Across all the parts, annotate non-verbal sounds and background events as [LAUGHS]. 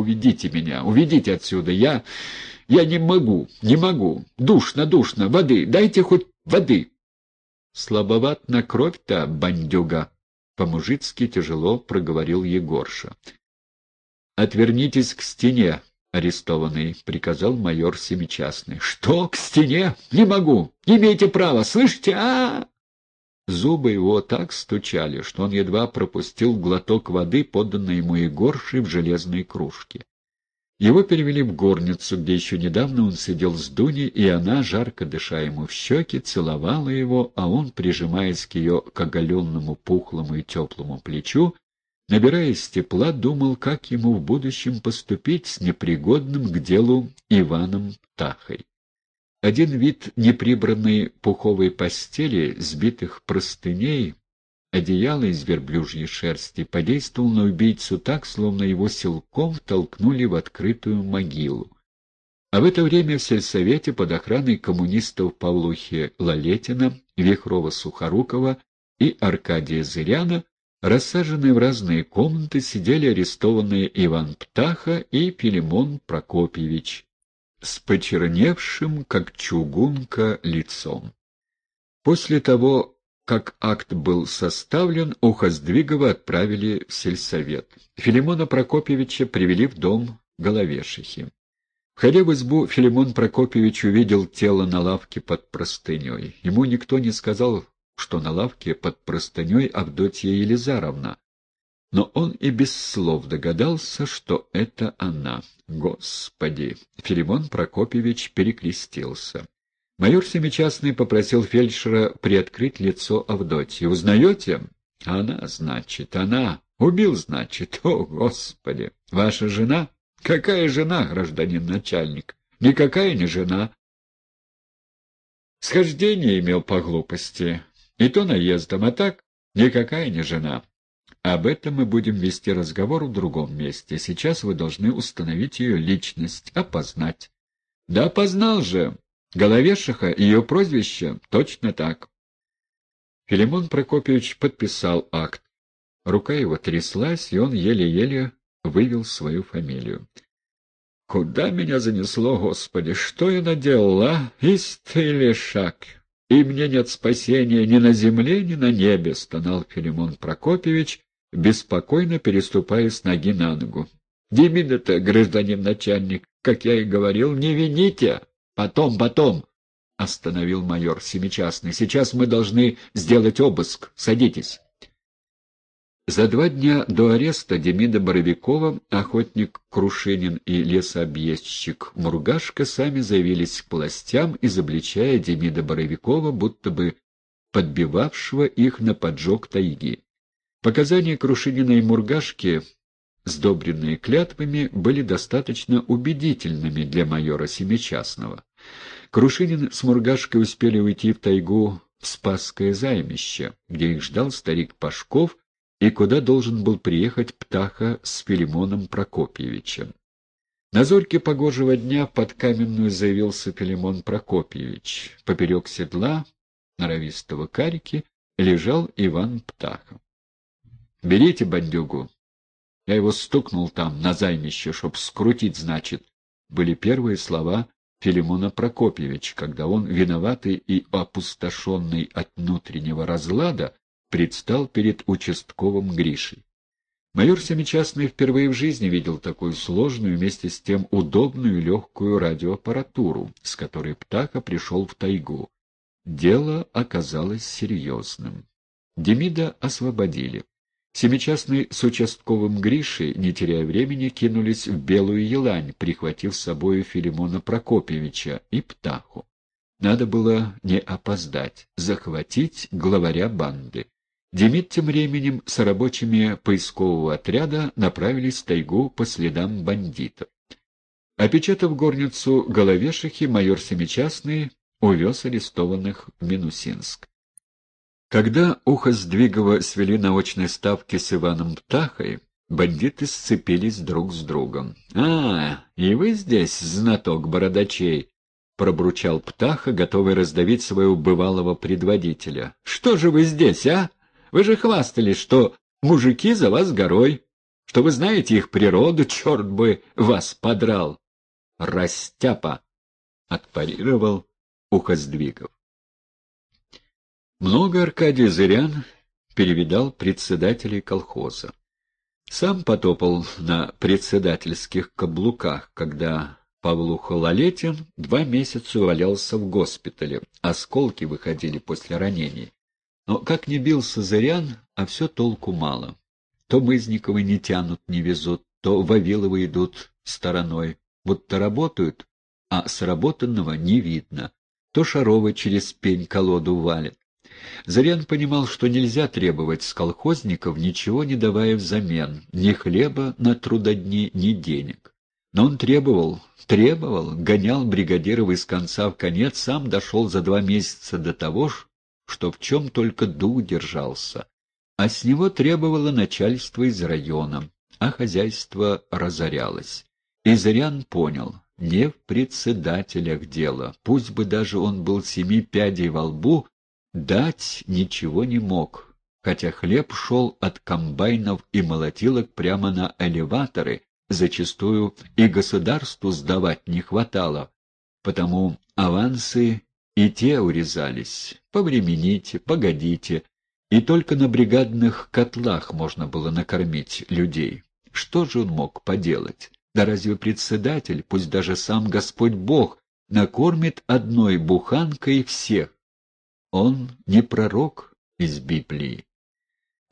Уведите меня, уведите отсюда. Я... я не могу, не могу. Душно, душно. Воды, дайте хоть воды. Слабоват на кровь-то, бандюга. По-мужицки тяжело проговорил Егорша. «Отвернитесь к стене, арестованный», — приказал майор Семичастный. «Что, к стене? Не могу! Не имеете права! Слышите? а, -а, -а Зубы его так стучали, что он едва пропустил глоток воды, поданной ему Егоршей в железной кружке. Его перевели в горницу, где еще недавно он сидел с Дуней, и она, жарко дыша ему в щеки, целовала его, а он, прижимаясь к ее к оголенному пухлому и теплому плечу, набираясь тепла, думал, как ему в будущем поступить с непригодным к делу Иваном Птахой. Один вид неприбранной пуховой постели, сбитых простыней, одеяла из верблюжьей шерсти подействовал на убийцу так, словно его силком толкнули в открытую могилу. А в это время в сельсовете под охраной коммунистов Павлухи Лалетина, Вихрова-Сухорукова и Аркадия Зыряна рассаженные в разные комнаты сидели арестованные Иван Птаха и Пилимон Прокопьевич с почерневшим, как чугунка, лицом. После того, как акт был составлен, Ухоздвигова отправили в сельсовет. Филимона Прокопьевича привели в дом Головешихи. Входя в избу, Филимон Прокопьевич увидел тело на лавке под простыней. Ему никто не сказал, что на лавке под простыней Авдотья Елизаровна, но он и без слов догадался, что это она. Господи! Филимон Прокопьевич перекрестился. Майор Семичастный попросил фельдшера приоткрыть лицо Авдотьи. «Узнаете?» «Она, значит, она. Убил, значит. О, Господи! Ваша жена?» «Какая жена, гражданин начальник?» «Никакая не жена». Схождение имел по глупости. И то наездом, а так никакая не жена. Об этом мы будем вести разговор в другом месте. Сейчас вы должны установить ее личность, опознать. Да опознал же. Головешиха, ее прозвище, точно так. Филимон Прокопьевич подписал акт. Рука его тряслась, и он еле-еле вывел свою фамилию. «Куда меня занесло, Господи? Что я наделал, а? Истый лишак! И мне нет спасения ни на земле, ни на небе!» — стонал Филимон Прокопьевич, беспокойно переступая с ноги на ногу. «Демида-то, гражданин начальник, как я и говорил, не вините! Потом, потом!» — остановил майор Семичастный. «Сейчас мы должны сделать обыск. Садитесь». За два дня до ареста Демида Боровикова, охотник Крушинин и лесообъездчик Мургашка сами заявились к властям, изобличая Демида Боровикова, будто бы подбивавшего их на поджог тайги. Показания Крушинина и Мургашки, сдобренные клятвами, были достаточно убедительными для майора Семичастного. Крушинин с Мургашкой успели уйти в тайгу в Спасское займище, где их ждал старик Пашков и куда должен был приехать Птаха с Филимоном Прокопьевичем. На зорьке погожего дня под каменную заявился Филимон Прокопьевич. Поперек седла, норовистого карики, лежал Иван Птахов. Берите бандюгу. Я его стукнул там, на займище, чтоб скрутить, значит, были первые слова Филимона Прокопьевича, когда он, виноватый и опустошенный от внутреннего разлада, предстал перед участковым Гришей. Майор Семичастный впервые в жизни видел такую сложную, вместе с тем удобную и легкую радиоаппаратуру, с которой Птаха пришел в тайгу. Дело оказалось серьезным. Демида освободили. Семичастный с участковым Гришей, не теряя времени, кинулись в Белую Елань, прихватив с собою Филимона Прокопьевича и Птаху. Надо было не опоздать, захватить главаря банды. Демид тем временем с рабочими поискового отряда направились в тайгу по следам бандитов. Опечатав горницу головешихи, майор Семичастный увез арестованных в Минусинск. Когда ухо Сдвигова свели на очной ставке с Иваном Птахой, бандиты сцепились друг с другом. — А, и вы здесь, знаток бородачей? — пробручал Птаха, готовый раздавить своего бывалого предводителя. — Что же вы здесь, а? Вы же хвастались, что мужики за вас горой. что вы знаете их природу, черт бы вас подрал. Растяпа! — отпарировал Ухоздвигов. Много Аркадий Зырян перевидал председателей колхоза. Сам потопал на председательских каблуках, когда Павлуха Лалетин два месяца валялся в госпитале, осколки выходили после ранений. Но как не бился Зырян, а все толку мало. То Мызниковы не тянут, не везут, то Вавиловы идут стороной. Вот-то работают, а сработанного не видно. То Шаровы через пень колоду валят. Зарян понимал, что нельзя требовать с колхозников, ничего не давая взамен, ни хлеба на трудодни, ни денег. Но он требовал, требовал, гонял бригадиров из конца в конец, сам дошел за два месяца до того, что в чем только дух держался. А с него требовало начальство из района, а хозяйство разорялось. И Зарян понял, не в председателях дело, пусть бы даже он был семи пядей во лбу, Дать ничего не мог, хотя хлеб шел от комбайнов и молотилок прямо на элеваторы, зачастую и государству сдавать не хватало, потому авансы и те урезались. Повремените, погодите, и только на бригадных котлах можно было накормить людей. Что же он мог поделать? Да разве председатель, пусть даже сам Господь Бог, накормит одной буханкой всех? Он не пророк из Библии.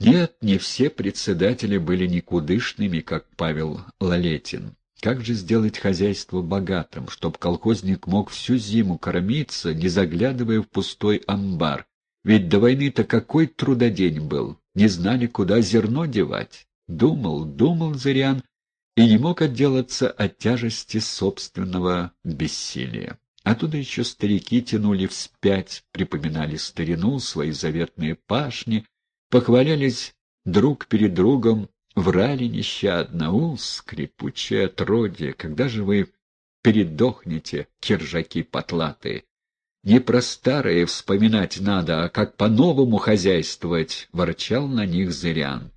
Нет, не все председатели были никудышными, как Павел Лалетин. Как же сделать хозяйство богатым, чтоб колхозник мог всю зиму кормиться, не заглядывая в пустой амбар? Ведь до войны-то какой трудодень был, не знали, куда зерно девать. Думал, думал Зырян и не мог отделаться от тяжести собственного бессилия. Оттуда еще старики тянули вспять, припоминали старину, свои заветные пашни, похвалялись друг перед другом, врали нещадно. У, скрипучее отродье, когда же вы передохнете, киржаки потлатые? Не про старое вспоминать надо, а как по-новому хозяйствовать, — ворчал на них Зырян.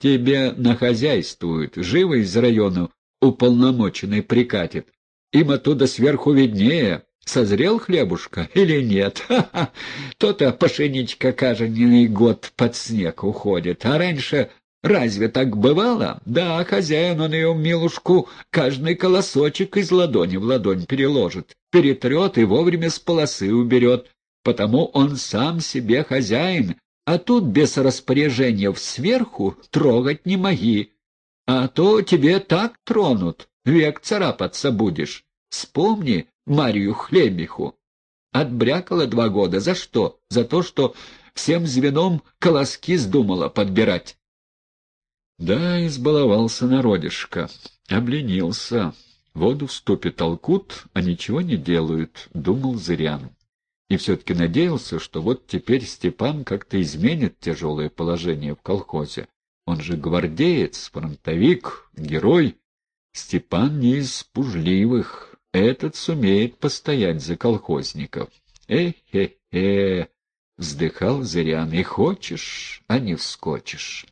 Тебе нахозяйствуют, живо из района уполномоченный прикатит, им оттуда сверху виднее, созрел хлебушка или нет. [LAUGHS] Ха-ха! То-то пшеничка каждый год под снег уходит, а раньше разве так бывало? Да, хозяин он ее милушку каждый колосочек из ладони в ладонь переложит, перетрет и вовремя с полосы уберет, потому он сам себе хозяин, а тут без распоряжения сверху трогать не моги, а то тебе так тронут век царапаться будешь. Вспомни Марию Хлебиху. Отбрякала два года. За что? За то, что всем звеном колоски сдумала подбирать. Да, избаловался народишко, обленился. Воду в ступе толкут, а ничего не делают, — думал Зырян. И все-таки надеялся, что вот теперь Степан как-то изменит тяжелое положение в колхозе. Он же гвардеец, фронтовик, герой. Степан не из пужливых, этот сумеет постоять за колхозников. Э-хе-хе, вздыхал Зырян, и хочешь, а не вскочишь.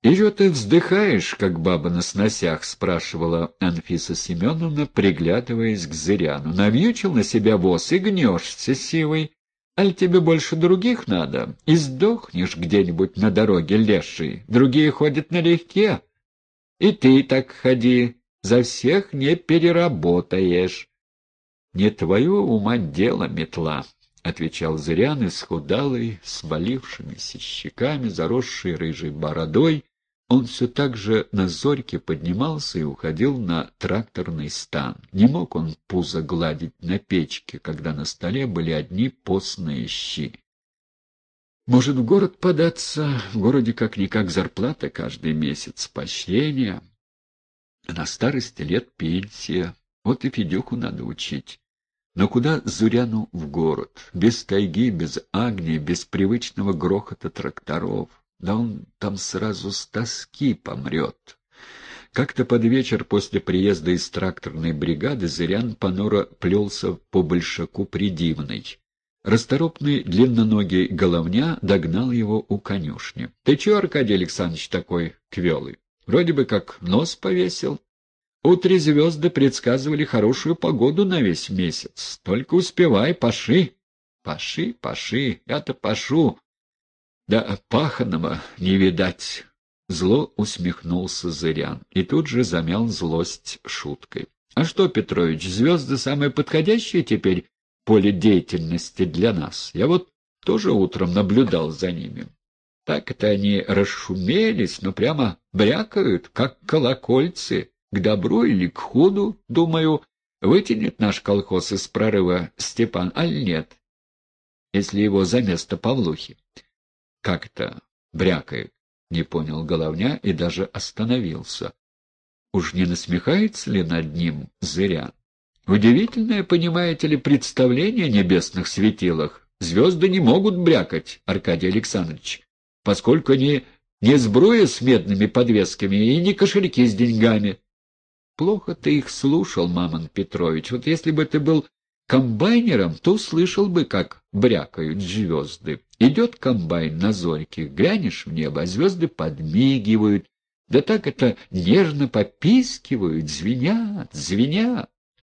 — И что ты вздыхаешь, как баба на сносях? — спрашивала Анфиса Семеновна, приглядываясь к Зыряну. — Навьючил на себя воз и гнешься, сивый. Аль тебе больше других надо? И сдохнешь где-нибудь на дороге леший. Другие ходят налегке. И ты так ходи, за всех не переработаешь. — Не твое ума дело, метла, — отвечал Зырян, исхудалый, с болившимися щеками, заросший рыжей бородой. Он все так же на зорьке поднимался и уходил на тракторный стан. Не мог он пузо гладить на печке, когда на столе были одни постные щи. Может, в город податься? В городе как-никак зарплата каждый месяц, поощрение. На старости лет пенсия. Вот и Федюху надо учить. Но куда Зуряну в город? Без тайги, без огня, без привычного грохота тракторов. Да он там сразу с тоски помрет. Как-то под вечер после приезда из тракторной бригады Зырян понуро плелся по большаку придивной. Расторопный длинноногий головня догнал его у конюшни. — Ты чего, Аркадий Александрович, такой квелый? Вроде бы как нос повесил. Утре звезды предсказывали хорошую погоду на весь месяц. Только успевай, паши. Паши, паши, я-то пашу. Да паханого не видать. Зло усмехнулся Зырян и тут же замял злость шуткой. — А что, Петрович, звезды самые подходящие теперь поле деятельности для нас? Я вот тоже утром наблюдал за ними. Так это они расшумелись, но прямо брякают, как колокольцы, к добру или к худу, думаю, вытянет наш колхоз из прорыва Степан, аль нет, если его за место Павлухи. Как это брякает? Не понял головня и даже остановился. Уж не насмехается ли над ним зыря? Удивительное, понимаете ли, представление о небесных светилах. Звезды не могут брякать, Аркадий Александрович, поскольку они не сбруя с медными подвесками и не кошельки с деньгами. Плохо ты их слушал, Мамон Петрович. Вот если бы ты был комбайнером, то услышал бы, как брякают звезды. Идет комбайн на зорьке, глянешь в небо, а звезды подмигивают, да так это нежно попискивают, звенят, звенят.